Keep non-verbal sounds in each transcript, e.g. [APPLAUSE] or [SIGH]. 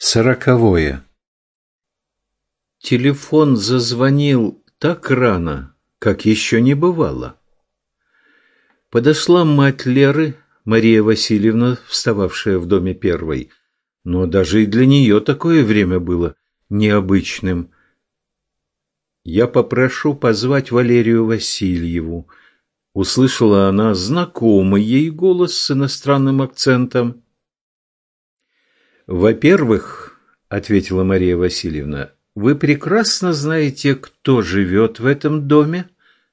Сороковое. Телефон зазвонил так рано, как еще не бывало. Подошла мать Леры, Мария Васильевна, встававшая в доме первой, но даже и для нее такое время было необычным. «Я попрошу позвать Валерию Васильеву», — услышала она знакомый ей голос с иностранным акцентом. «Во-первых, — ответила Мария Васильевна, — вы прекрасно знаете, кто живет в этом доме.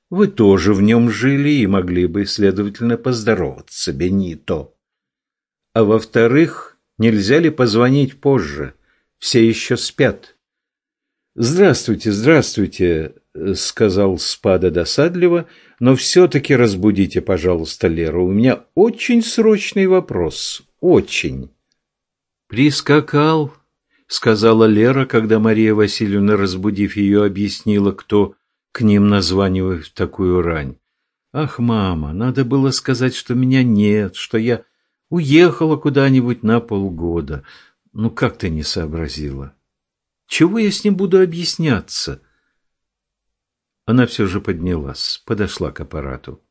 Вы тоже в нем жили и могли бы, следовательно, поздороваться, Бенито. А во-вторых, нельзя ли позвонить позже? Все еще спят». «Здравствуйте, здравствуйте», — сказал Спада досадливо, — «но все-таки разбудите, пожалуйста, Леру. У меня очень срочный вопрос. Очень». «Прискакал», — сказала Лера, когда Мария Васильевна, разбудив ее, объяснила, кто к ним названивает в такую рань. «Ах, мама, надо было сказать, что меня нет, что я уехала куда-нибудь на полгода. Ну, как ты не сообразила? Чего я с ним буду объясняться?» Она все же поднялась, подошла к аппарату.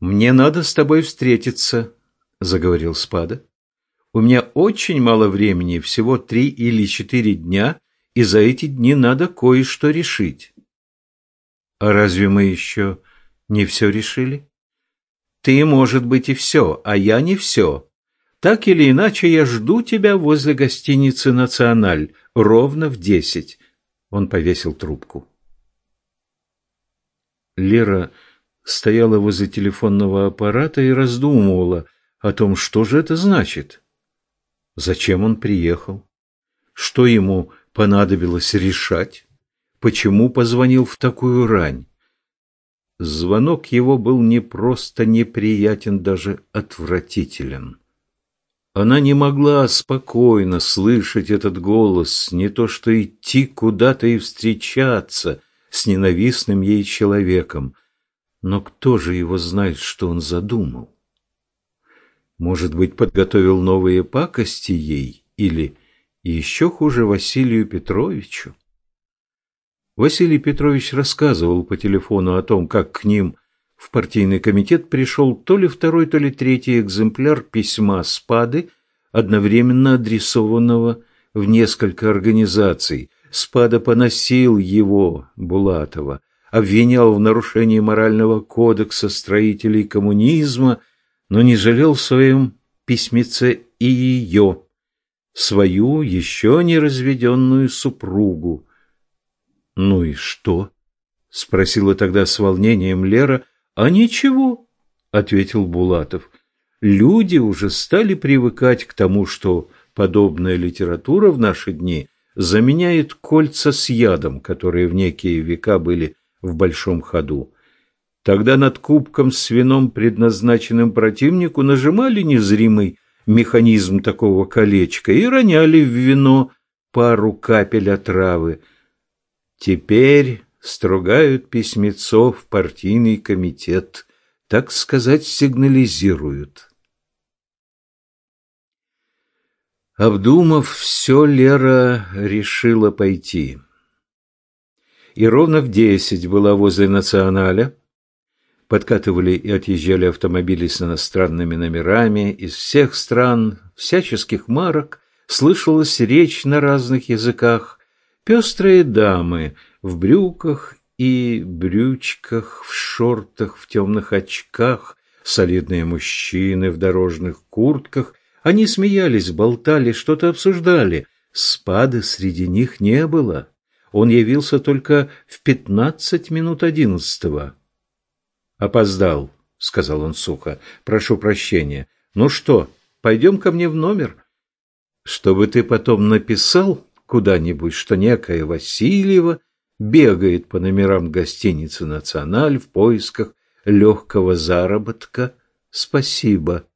«Мне надо с тобой встретиться», — заговорил Спада. У меня очень мало времени, всего три или четыре дня, и за эти дни надо кое-что решить. А разве мы еще не все решили? Ты, может быть, и все, а я не все. Так или иначе, я жду тебя возле гостиницы «Националь» ровно в десять. Он повесил трубку. Лера стояла возле телефонного аппарата и раздумывала о том, что же это значит. Зачем он приехал? Что ему понадобилось решать? Почему позвонил в такую рань? Звонок его был не просто неприятен, даже отвратителен. Она не могла спокойно слышать этот голос, не то что идти куда-то и встречаться с ненавистным ей человеком. Но кто же его знает, что он задумал? Может быть, подготовил новые пакости ей или, еще хуже, Василию Петровичу? Василий Петрович рассказывал по телефону о том, как к ним в партийный комитет пришел то ли второй, то ли третий экземпляр письма Спады, одновременно адресованного в несколько организаций. Спада поносил его, Булатова, обвинял в нарушении морального кодекса строителей коммунизма но не жалел в своем письмеце и ее, свою еще не разведенную супругу. «Ну и что?» — спросила тогда с волнением Лера. «А ничего», — ответил Булатов. «Люди уже стали привыкать к тому, что подобная литература в наши дни заменяет кольца с ядом, которые в некие века были в большом ходу. Тогда над кубком с вином, предназначенным противнику, нажимали незримый механизм такого колечка и роняли в вино пару капель отравы. Теперь стругают письмецо в партийный комитет, так сказать, сигнализируют. Обдумав все, Лера решила пойти. И ровно в десять была возле националя, подкатывали и отъезжали автомобили с иностранными номерами из всех стран, всяческих марок, слышалась речь на разных языках, пестрые дамы в брюках и брючках, в шортах, в темных очках, солидные мужчины в дорожных куртках. Они смеялись, болтали, что-то обсуждали. Спады среди них не было. Он явился только в пятнадцать минут одиннадцатого. «Опоздал», — сказал он сухо. «Прошу прощения. Ну что, пойдем ко мне в номер?» «Чтобы ты потом написал куда-нибудь, что некая Васильева бегает по номерам гостиницы «Националь» в поисках легкого заработка. Спасибо.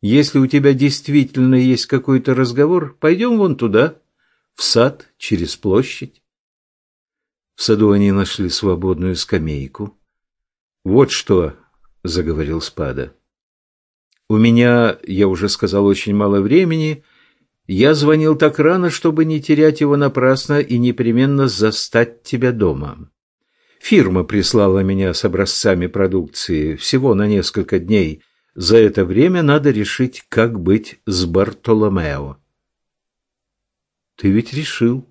Если у тебя действительно есть какой-то разговор, пойдем вон туда, в сад, через площадь». В саду они нашли свободную скамейку. «Вот что», — заговорил Спада. «У меня, я уже сказал, очень мало времени, Я звонил так рано, чтобы не терять его напрасно и непременно застать тебя дома. Фирма прислала меня с образцами продукции всего на несколько дней. За это время надо решить, как быть с Бартоломео. Ты ведь решил.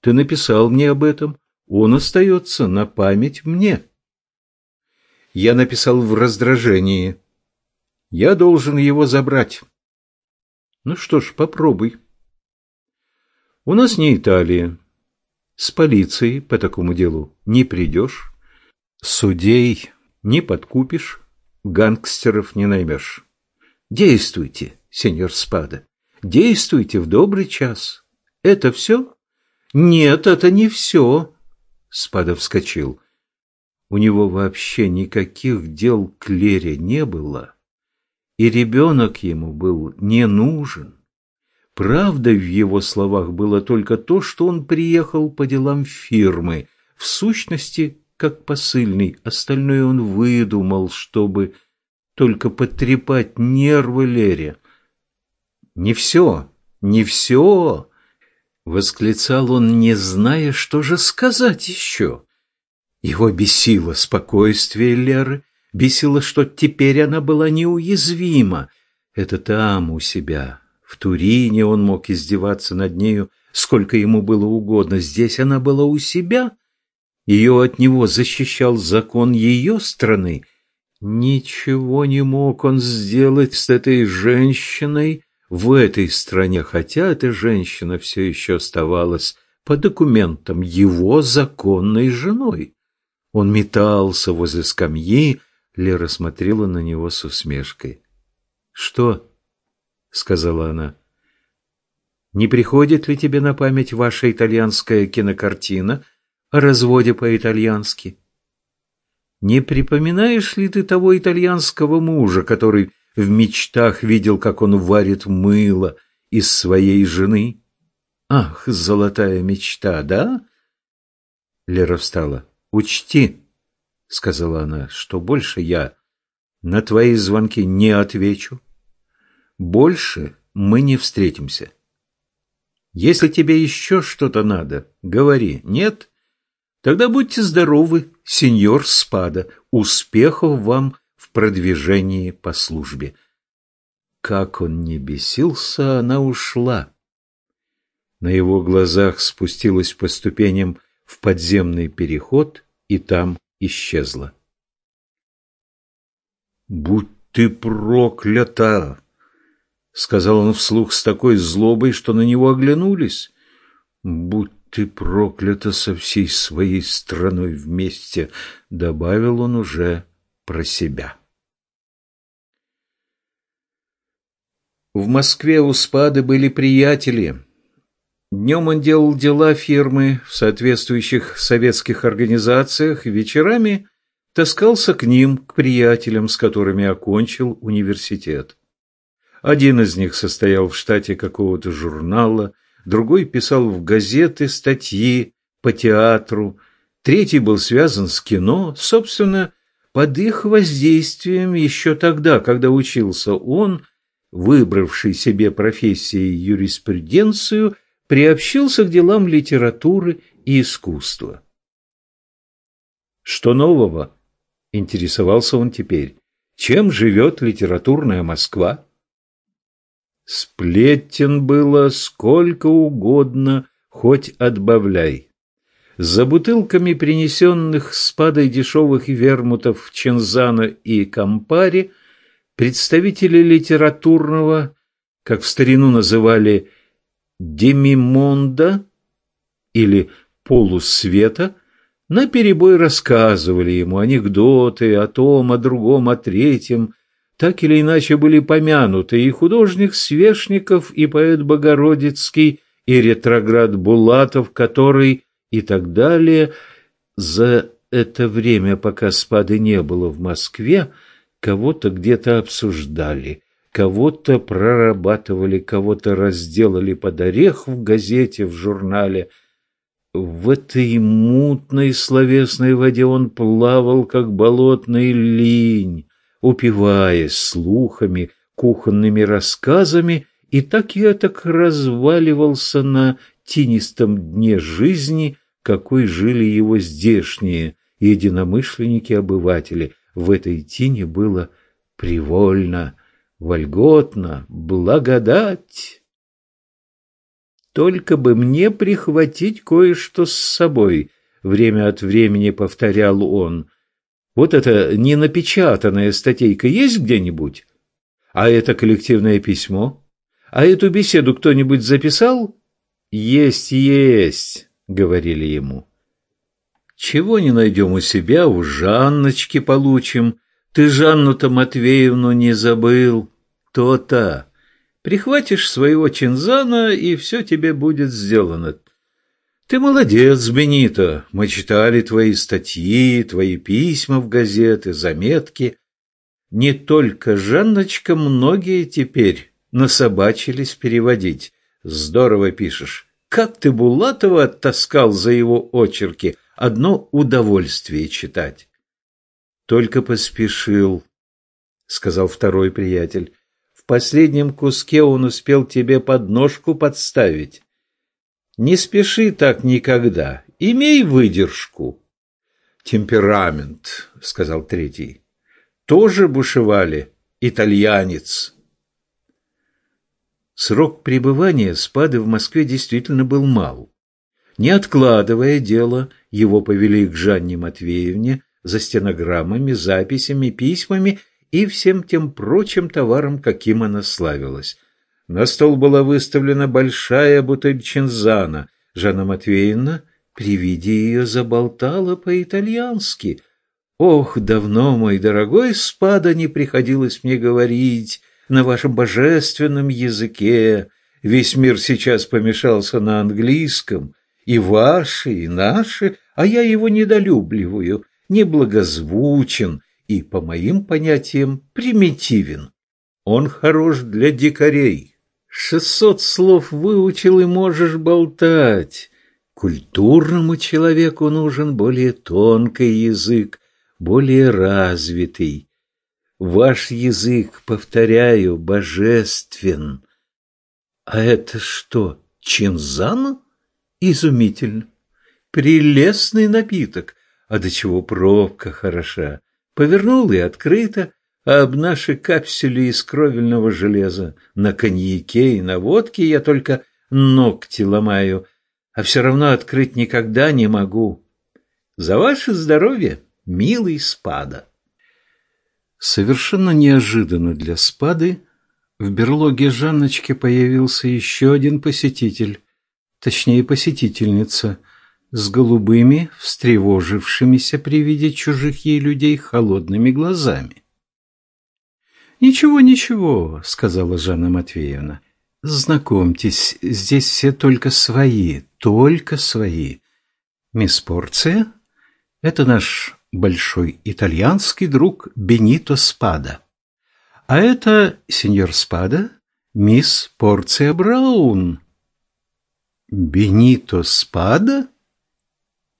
Ты написал мне об этом. Он остается на память мне. Я написал в раздражении. Я должен его забрать. Ну что ж, попробуй. У нас не Италия. С полицией по такому делу не придешь. Судей не подкупишь, гангстеров не наймешь. Действуйте, сеньор Спада. Действуйте в добрый час. Это все? Нет, это не все. Спада вскочил. У него вообще никаких дел к Лере не было, и ребенок ему был не нужен. Правдой в его словах было только то, что он приехал по делам фирмы, в сущности, как посыльный, остальное он выдумал, чтобы только потрепать нервы Лере. «Не все, не все!» — восклицал он, не зная, что же сказать еще. Его бесило спокойствие Леры, бесило, что теперь она была неуязвима. Это там, у себя, в Турине он мог издеваться над нею, сколько ему было угодно. Здесь она была у себя. Ее от него защищал закон ее страны. Ничего не мог он сделать с этой женщиной в этой стране, хотя эта женщина все еще оставалась по документам его законной женой. Он метался возле скамьи, Лера смотрела на него с усмешкой. «Что?» — сказала она. «Не приходит ли тебе на память ваша итальянская кинокартина о разводе по-итальянски? Не припоминаешь ли ты того итальянского мужа, который в мечтах видел, как он варит мыло из своей жены? Ах, золотая мечта, да?» Лера встала. «Учти», — сказала она, — «что больше я на твои звонки не отвечу. Больше мы не встретимся. Если тебе еще что-то надо, говори. Нет? Тогда будьте здоровы, сеньор Спада. Успехов вам в продвижении по службе». Как он не бесился, она ушла. На его глазах спустилась по ступеням в подземный переход и там исчезла. «Будь ты проклята!» — сказал он вслух с такой злобой, что на него оглянулись. «Будь ты проклята со всей своей страной вместе!» — добавил он уже про себя. В Москве у Спады были приятели — Днем он делал дела фирмы в соответствующих советских организациях, вечерами таскался к ним, к приятелям, с которыми окончил университет. Один из них состоял в штате какого-то журнала, другой писал в газеты статьи по театру, третий был связан с кино. Собственно, под их воздействием еще тогда, когда учился он, выбравший себе профессией юриспруденцию, приобщился к делам литературы и искусства. Что нового? Интересовался он теперь. Чем живет литературная Москва? Сплетен было сколько угодно, хоть отбавляй. За бутылками принесенных с падой дешевых вермутов Чензана и Кампари представители литературного, как в старину называли демимонда или полусвета наперебой рассказывали ему анекдоты о том, о другом, о третьем, так или иначе были помянуты и художник Свешников, и поэт Богородицкий, и ретроград Булатов, который и так далее. За это время, пока спады не было в Москве, кого-то где-то обсуждали – Кого-то прорабатывали, кого-то разделали под орех в газете, в журнале. В этой мутной словесной воде он плавал, как болотный линь, упиваясь слухами, кухонными рассказами и так я так разваливался на тинистом дне жизни, какой жили его здешние единомышленники-обыватели. В этой тине было привольно, вольготно, благодать. Только бы мне прихватить кое-что с собой, время от времени повторял он. Вот это ненапечатанная статейка есть где-нибудь? А это коллективное письмо? А эту беседу кто-нибудь записал? Есть, есть, говорили ему. Чего не найдем у себя, у Жанночки получим. Ты Жанну-то Матвеевну не забыл. То-то. Прихватишь своего чинзана, и все тебе будет сделано. Ты молодец, Бенито. Мы читали твои статьи, твои письма в газеты, заметки. Не только Жанночка, многие теперь насобачились переводить. Здорово пишешь. Как ты Булатова оттаскал за его очерки. Одно удовольствие читать. Только поспешил, сказал второй приятель. В последнем куске он успел тебе подножку подставить. Не спеши так никогда. Имей выдержку. Темперамент, сказал третий. Тоже бушевали. Итальянец. Срок пребывания спады в Москве действительно был мал. Не откладывая дело, его повели к Жанне Матвеевне за стенограммами, записями, письмами и всем тем прочим товаром, каким она славилась. На стол была выставлена большая бутыль чинзана. Жанна Матвеевна при виде ее заболтала по-итальянски. «Ох, давно, мой дорогой, спада не приходилось мне говорить на вашем божественном языке. Весь мир сейчас помешался на английском, и ваши, и наши, а я его недолюбливаю, неблагозвучен и, по моим понятиям, примитивен. Он хорош для дикарей. Шестьсот слов выучил и можешь болтать. Культурному человеку нужен более тонкий язык, более развитый. Ваш язык, повторяю, божествен. А это что, чинзан? Изумительно. Прелестный напиток. А до чего пробка хороша. Повернул и открыто, а об наши капсюли из кровельного железа на коньяке и на водке я только ногти ломаю, а все равно открыть никогда не могу. За ваше здоровье, милый спада. Совершенно неожиданно для спады в берлоге Жанночки появился еще один посетитель, точнее посетительница, с голубыми, встревожившимися при виде чужих ей людей холодными глазами. «Ничего, ничего», — сказала Жанна Матвеевна. «Знакомьтесь, здесь все только свои, только свои. Мисс Порция — это наш большой итальянский друг Бенито Спада. А это сеньор Спада, мисс Порция Браун. Бенито Спада?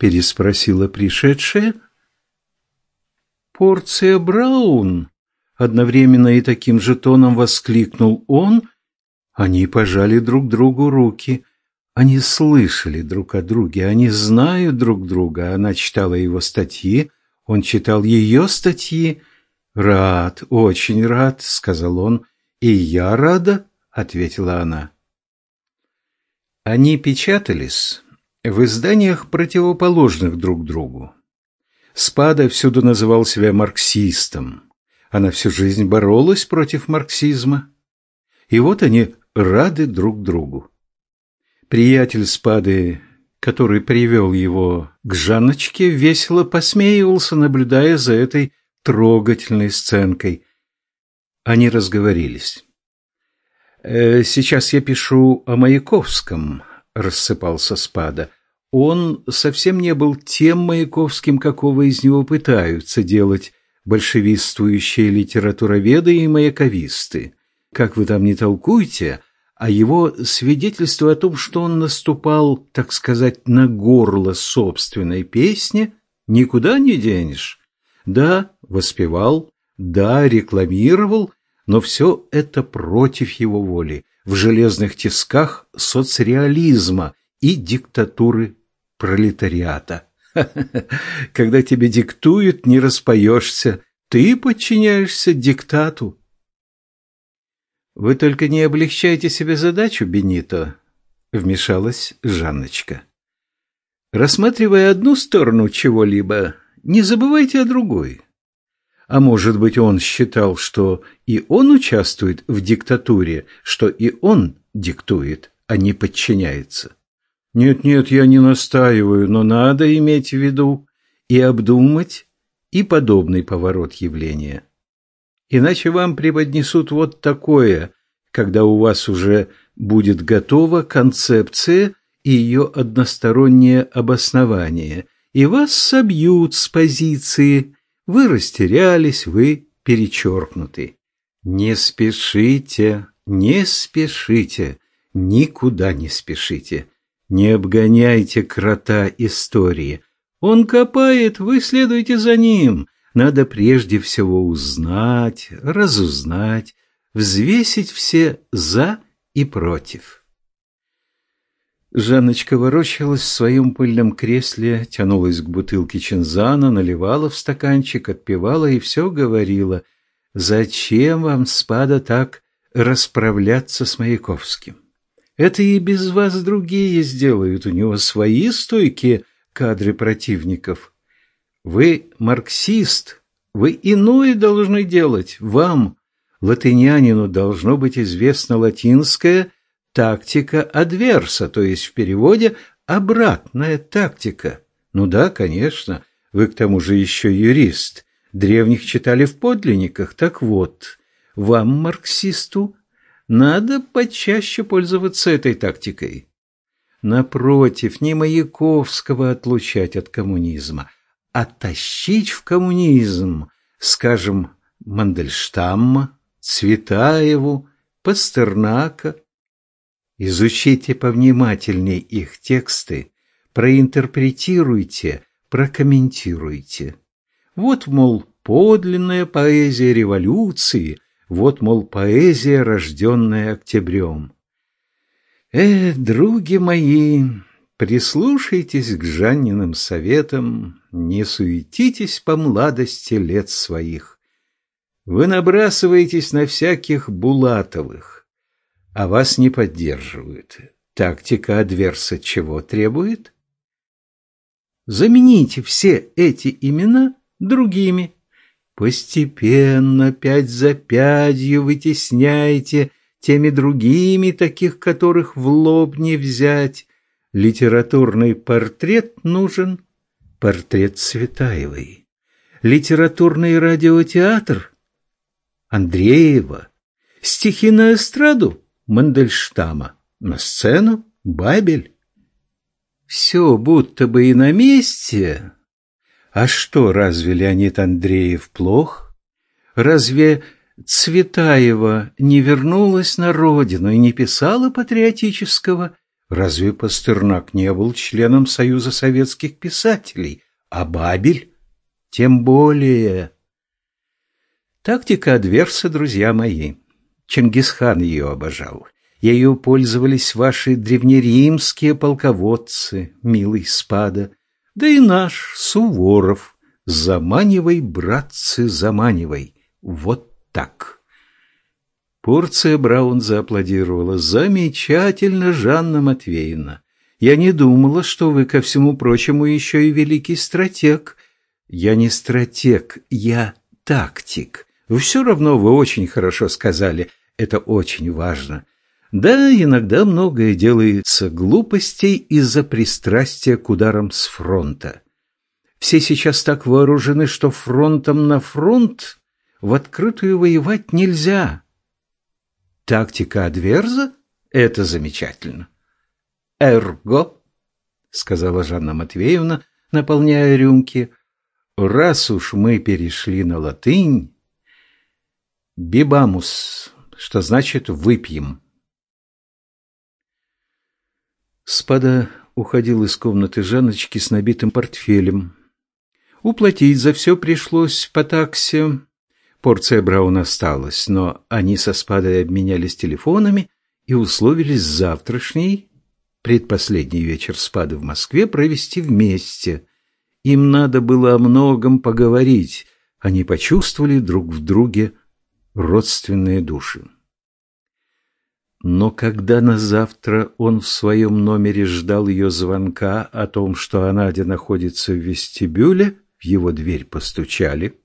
Переспросила пришедшая. Порция Браун, одновременно и таким же тоном воскликнул он. Они пожали друг другу руки. Они слышали друг о друге, они знают друг друга. Она читала его статьи, он читал ее статьи. «Рад, очень рад», — сказал он. «И я рада», — ответила она. Они печатались в изданиях, противоположных друг другу. Спада всюду называл себя марксистом. Она всю жизнь боролась против марксизма. И вот они рады друг другу. Приятель Спады который привел его к Жанночке, весело посмеивался, наблюдая за этой трогательной сценкой. Они разговорились. «Э, «Сейчас я пишу о Маяковском», — рассыпался Спада. «Он совсем не был тем Маяковским, какого из него пытаются делать большевистствующие литературоведы и маяковисты. Как вы там не толкуйте, — а его свидетельство о том, что он наступал, так сказать, на горло собственной песни, никуда не денешь. Да, воспевал, да, рекламировал, но все это против его воли, в железных тисках соцреализма и диктатуры пролетариата. [LAUGHS] Когда тебе диктуют, не распоешься, ты подчиняешься диктату. «Вы только не облегчайте себе задачу, Бенито», — вмешалась Жанночка. «Рассматривая одну сторону чего-либо, не забывайте о другой. А может быть, он считал, что и он участвует в диктатуре, что и он диктует, а не подчиняется. Нет-нет, я не настаиваю, но надо иметь в виду и обдумать и подобный поворот явления. Иначе вам преподнесут вот такое, когда у вас уже будет готова концепция и ее одностороннее обоснование, и вас собьют с позиции вы растерялись, вы перечеркнуты. Не спешите, не спешите, никуда не спешите. Не обгоняйте крота истории. Он копает, вы следуйте за ним. Надо прежде всего узнать, разузнать, взвесить все «за» и «против». Жанночка ворочалась в своем пыльном кресле, тянулась к бутылке чинзана, наливала в стаканчик, отпивала и все говорила. «Зачем вам, спада, так расправляться с Маяковским? Это и без вас другие сделают, у него свои стойкие кадры противников. Вы марксист, вы иное должны делать. Вам, латынянину, должно быть известно латинское – тактика адверса, то есть в переводе обратная тактика. Ну да, конечно, вы к тому же еще юрист. Древних читали в подлинниках. Так вот, вам, марксисту, надо почаще пользоваться этой тактикой. Напротив, не Маяковского отлучать от коммунизма, а тащить в коммунизм, скажем, Мандельштамма, Цветаеву, Пастернака, Изучите повнимательней их тексты, проинтерпретируйте, прокомментируйте. Вот, мол, подлинная поэзия революции, вот, мол, поэзия, рожденная октябрем. Э, други мои, прислушайтесь к Жанниным советам, не суетитесь по младости лет своих. Вы набрасываетесь на всяких Булатовых, а вас не поддерживают. Тактика адверса чего требует? Замените все эти имена другими. Постепенно, пять за пятью вытесняйте теми другими, таких которых в лоб не взять. Литературный портрет нужен, портрет Цветаевой. Литературный радиотеатр Андреева. Стихи на эстраду Мандельштама. На сцену Бабель. Все будто бы и на месте. А что, разве Леонид Андреев плох? Разве Цветаева не вернулась на родину и не писала патриотического? Разве Пастернак не был членом Союза советских писателей? А Бабель? Тем более. Тактика адверса, друзья мои. Чингисхан ее обожал. Ею пользовались ваши древнеримские полководцы, милый спада, да и наш Суворов. Заманивай, братцы, заманивай. Вот так. Порция Браун зааплодировала. Замечательно, Жанна Матвеевна. Я не думала, что вы, ко всему прочему, еще и великий стратег. Я не стратег, я тактик. Вы все равно вы очень хорошо сказали — это очень важно. Да, иногда многое делается глупостей из-за пристрастия к ударам с фронта. Все сейчас так вооружены, что фронтом на фронт в открытую воевать нельзя. Тактика адверза — это замечательно. «Эрго», — сказала Жанна Матвеевна, наполняя рюмки, — «раз уж мы перешли на латынь, бибамус что значит «выпьем». Спада уходил из комнаты Жанночки с набитым портфелем. Уплатить за все пришлось по таксе. Порция Браун осталась, но они со Спадой обменялись телефонами и условились завтрашний, предпоследний вечер Спады в Москве провести вместе. Им надо было о многом поговорить. Они почувствовали друг в друге родственные души. Но когда на завтра он в своем номере ждал ее звонка о том, что Анадя находится в вестибюле, в его дверь постучали.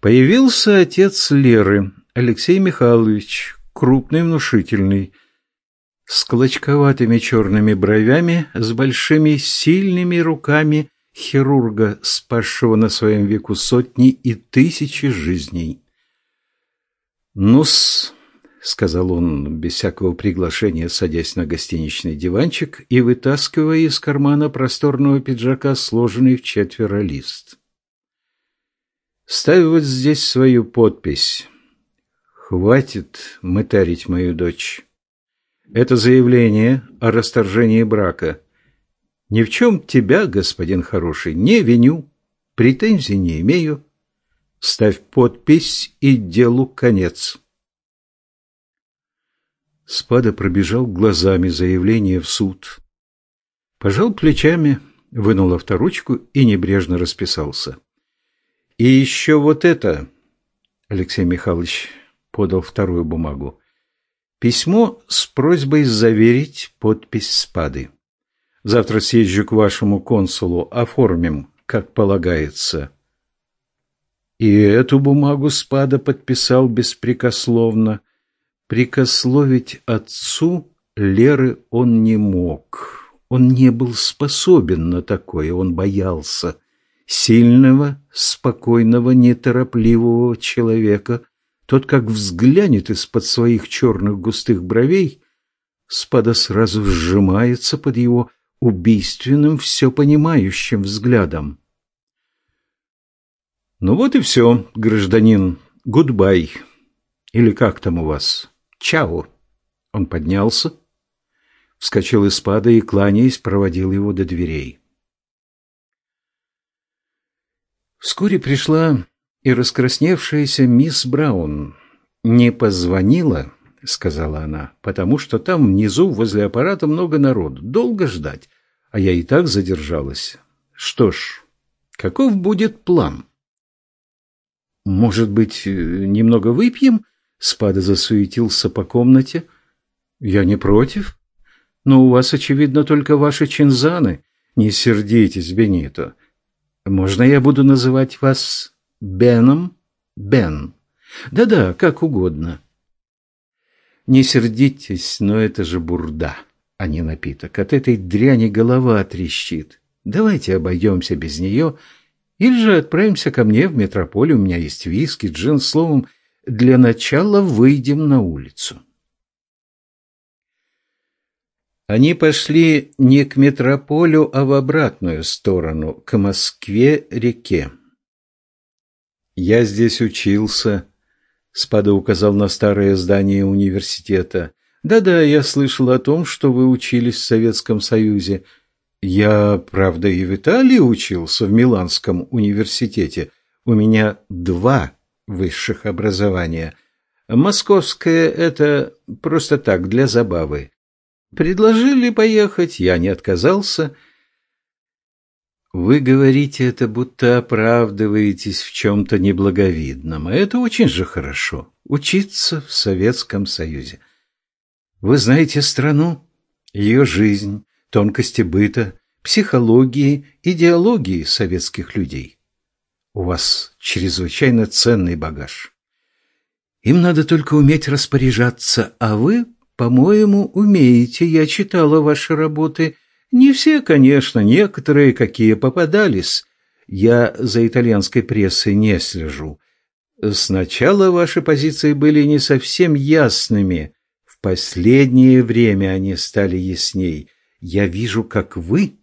Появился отец Леры, Алексей Михайлович, крупный, внушительный, с клочковатыми черными бровями, с большими сильными руками хирурга, спасшего на своем веку сотни и тысячи жизней. «Ну-с», — сказал он без всякого приглашения, садясь на гостиничный диванчик и вытаскивая из кармана просторного пиджака сложенный в четверо лист. «Ставь вот здесь свою подпись. Хватит мытарить мою дочь. Это заявление о расторжении брака. Ни в чем тебя, господин хороший, не виню, претензий не имею. Ставь подпись и делу конец». Спада пробежал глазами заявление в суд. Пожал плечами, вынул авторучку и небрежно расписался. «И еще вот это...» Алексей Михайлович подал вторую бумагу. «Письмо с просьбой заверить подпись Спады. Завтра съезжу к вашему консулу, оформим, как полагается». И эту бумагу Спада подписал беспрекословно, Прикословить отцу Леры он не мог. Он не был способен на такое, он боялся сильного, спокойного, неторопливого человека. Тот, как взглянет из-под своих черных густых бровей, спада сразу сжимается под его убийственным, все понимающим взглядом. Ну вот и все, гражданин, гудбай. Или как там у вас? Чао!» Он поднялся, вскочил из пада и, кланяясь, проводил его до дверей. Вскоре пришла и раскрасневшаяся мисс Браун. «Не позвонила», — сказала она, — «потому что там внизу возле аппарата много народу. Долго ждать, а я и так задержалась. Что ж, каков будет план?» «Может быть, немного выпьем?» Спада засуетился по комнате. «Я не против, но у вас, очевидно, только ваши чинзаны. Не сердитесь, Бенито. Можно я буду называть вас Беном? Бен. Да-да, как угодно». «Не сердитесь, но это же бурда, а не напиток. От этой дряни голова трещит. Давайте обойдемся без нее, или же отправимся ко мне в метрополь. У меня есть виски, джин, словом, для начала выйдем на улицу. Они пошли не к метрополю, а в обратную сторону, к Москве-реке. «Я здесь учился», — Спада указал на старое здание университета. «Да-да, я слышал о том, что вы учились в Советском Союзе. Я, правда, и в Италии учился, в Миланском университете. У меня два высших образования. Московское — это просто так, для забавы. Предложили поехать, я не отказался. Вы говорите это, будто оправдываетесь в чем-то неблаговидном, а это очень же хорошо — учиться в Советском Союзе. Вы знаете страну, ее жизнь, тонкости быта, психологии, идеологии советских людей. У вас чрезвычайно ценный багаж. Им надо только уметь распоряжаться, а вы, по-моему, умеете. Я читала ваши работы. Не все, конечно, некоторые, какие попадались. Я за итальянской прессой не слежу. Сначала ваши позиции были не совсем ясными. В последнее время они стали ясней. Я вижу, как вы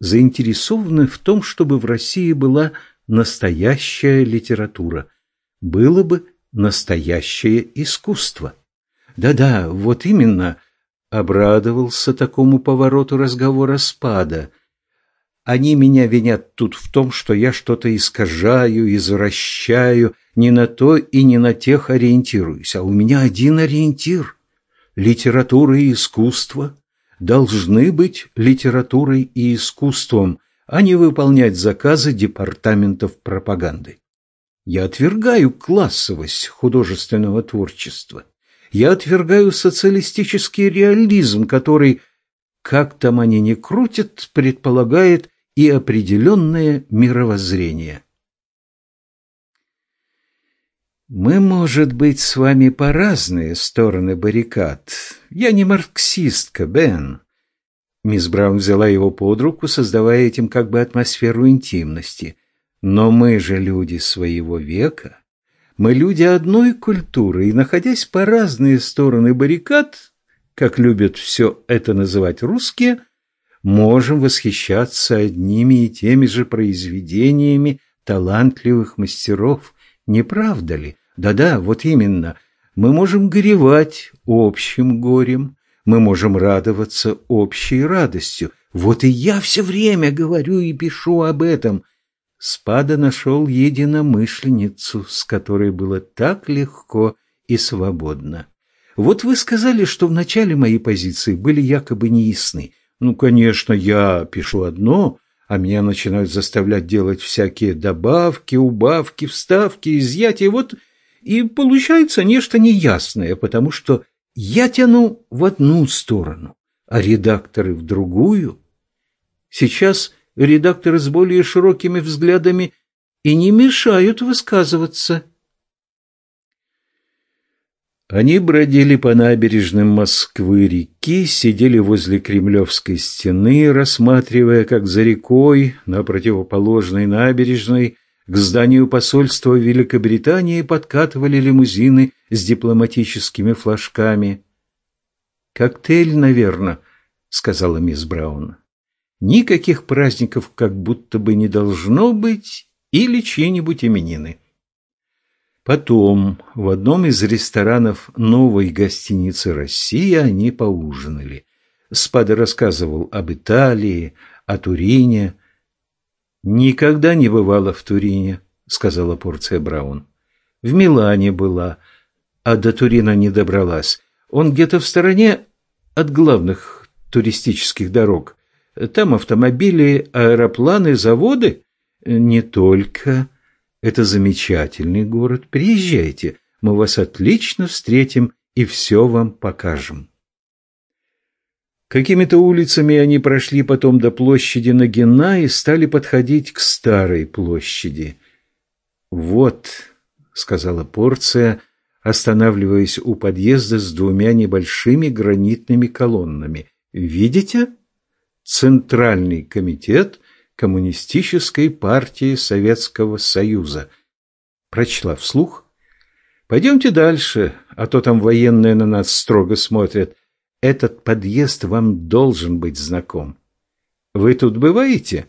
заинтересованы в том, чтобы в России была настоящая литература, было бы настоящее искусство. Да-да, вот именно, обрадовался такому повороту разговора Спада. Они меня винят тут в том, что я что-то искажаю, извращаю, не на то и не на тех ориентируюсь, а у меня один ориентир – литература и искусство должны быть литературой и искусством, а не выполнять заказы департаментов пропаганды. Я отвергаю классовость художественного творчества. Я отвергаю социалистический реализм, который, как там они ни крутят, предполагает и определенное мировоззрение. Мы, может быть, с вами по разные стороны баррикад. Я не марксистка, Бен. Мисс Браун взяла его под руку, создавая этим как бы атмосферу интимности. Но мы же люди своего века. Мы люди одной культуры, и, находясь по разные стороны баррикад, как любят все это называть русские, можем восхищаться одними и теми же произведениями талантливых мастеров, не правда ли? Да-да, вот именно. Мы можем горевать общим горем, мы можем радоваться общей радостью. Вот и я все время говорю и пишу об этом. Спада нашел единомышленницу, с которой было так легко и свободно. Вот вы сказали, что в начале мои позиции были якобы неясны. Ну, конечно, я пишу одно, а меня начинают заставлять делать всякие добавки, убавки, вставки, изъятия. Вот и получается нечто неясное, потому что я тяну в одну сторону, а редакторы в другую. Сейчас редакторы с более широкими взглядами и не мешают высказываться. Они бродили по набережным Москвы-реки, сидели возле Кремлевской стены, рассматривая, как за рекой на противоположной набережной к зданию посольства Великобритании подкатывали лимузины с дипломатическими флажками. «Коктейль, наверное», — сказала мисс Браун. «Никаких праздников как будто бы не должно быть или чьи-нибудь именины». Потом в одном из ресторанов новой гостиницы «Россия» они поужинали. Спада рассказывал об Италии, о Турине. «Никогда не бывала в Турине», — сказала Порция Браун. «В Милане была, а до Турина не добралась. Он где-то в стороне от главных туристических дорог. Там автомобили, аэропланы, заводы?» «Не только», это замечательный город. Приезжайте, мы вас отлично встретим и все вам покажем. Какими-то улицами они прошли потом до площади Нагина и стали подходить к старой площади. «Вот», — сказала Порция, останавливаясь у подъезда с двумя небольшими гранитными колоннами. «Видите? Центральный комитет Коммунистической партии Советского Союза. Прочла вслух. Пойдемте дальше, а то там военные на нас строго смотрят. Этот подъезд вам должен быть знаком. Вы тут бываете?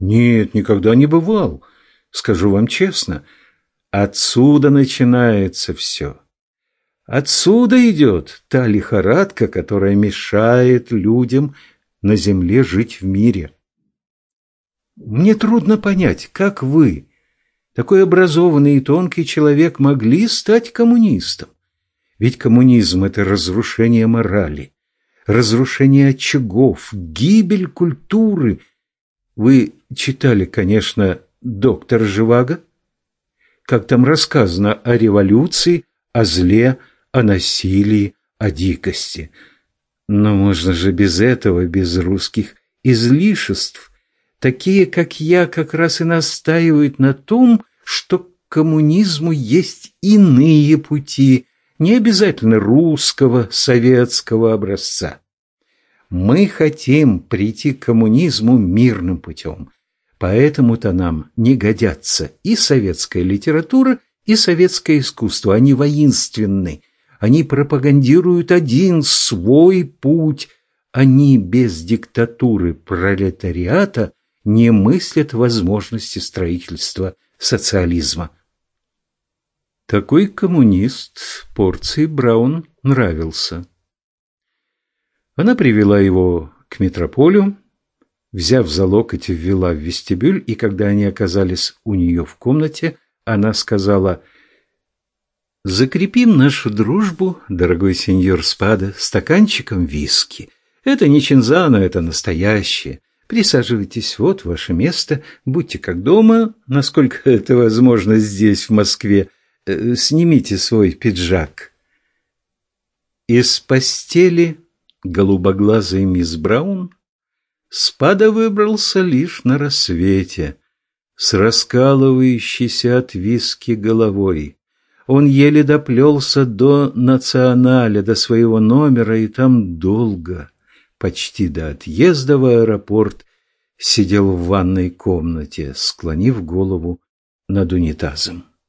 Нет, никогда не бывал. Скажу вам честно, отсюда начинается все. Отсюда идет та лихорадка, которая мешает людям на земле жить в мире. Мне трудно понять, как вы, такой образованный и тонкий человек, могли стать коммунистом. Ведь коммунизм – это разрушение морали, разрушение очагов, гибель культуры. Вы читали, конечно, «Доктор Живаго»? Как там рассказано о революции, о зле, о насилии, о дикости. Но можно же без этого, без русских излишеств – такие, как я, как раз и настаивают на том, что к коммунизму есть иные пути, не обязательно русского, советского образца. Мы хотим прийти к коммунизму мирным путем, поэтому-то нам не годятся и советская литература, и советское искусство, они воинственны, они пропагандируют один свой путь, они без диктатуры пролетариата не мыслят возможности строительства социализма. Такой коммунист порции Браун нравился. Она привела его к метрополю, Взяв за локоть, ввела в вестибюль, и когда они оказались у нее в комнате, она сказала «Закрепим нашу дружбу, дорогой сеньор Спада, стаканчиком виски. Это не чинзано, это настоящее. Присаживайтесь, вот ваше место, будьте как дома, насколько [LAUGHS] это возможно здесь, в Москве. Э, снимите свой пиджак». Из постели голубоглазый мисс Браун Спада выбрался лишь на рассвете, с раскалывающейся от виски головой. Он еле доплелся до националя, до своего номера, и там долго, почти до отъезда в аэропорт, сидел в ванной комнате, склонив голову над унитазом.